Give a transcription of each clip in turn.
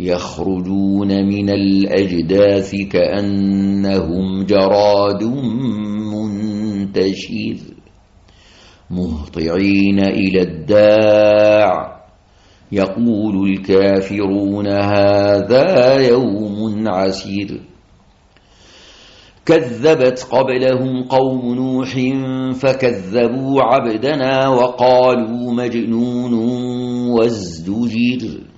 يخرجون من الأجداث كأنهم جراد منتشر. مهطعين إلى الداع. يقول الكافرون هذا يوم عسير. كذبت قبلهم قوم نوح فكذبوا عبدنا وقالوا مجنون وازدجر.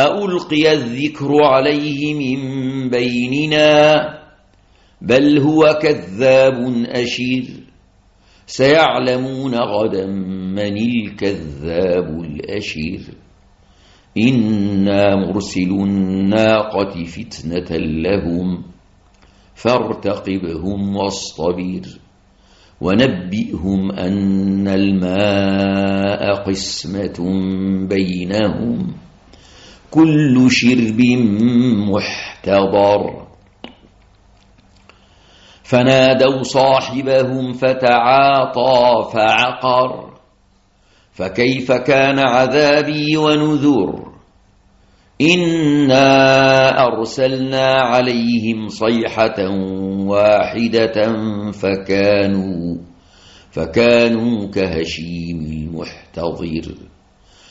ألقي الذكر عليه من بيننا بل هو كذاب أشير سيعلمون غدا من الكذاب الأشير إنا مرسل الناقة فتنة لهم فارتقبهم واصطبر ونبئهم أن الماء قسمة بينهم كل شرب محتضر. فنادوا صاحبهم فتعاطى فعقر. فكيف كان عذابي ونذر؟ إنا أرسلنا عليهم صيحة واحدة فكانوا فكانوا كهشيم المحتضر.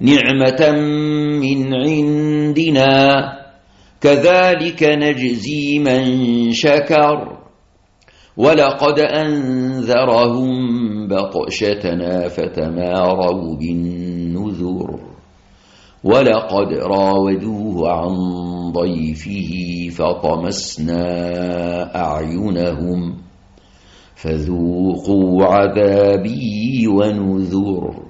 نعمة من عندنا. كذلك نجزي من شكر. ولقد أنذرهم بطشتنا فتماروا بالنذر. ولقد راودوه عن ضيفه فطمسنا أعينهم. فذوقوا عذابي ونذر.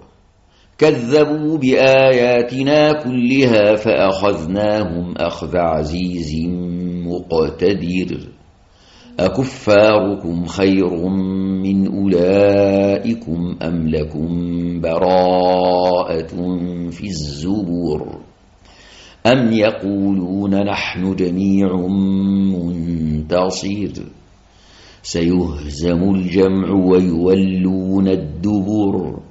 كذبوا بآياتنا كلها فأخذناهم أخذ عزيز مقتدر. أكفاركم خير من أولئكم أم لكم براءة في الزبور؟ أم يقولون نحن جميع منتصر؟ سيهزم الجمع ويولون الدبر.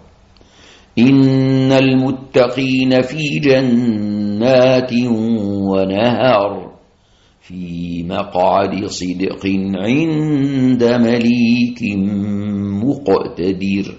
إن المتقين في جنات ونهر في مقعد صدق عند مليك مقتدر.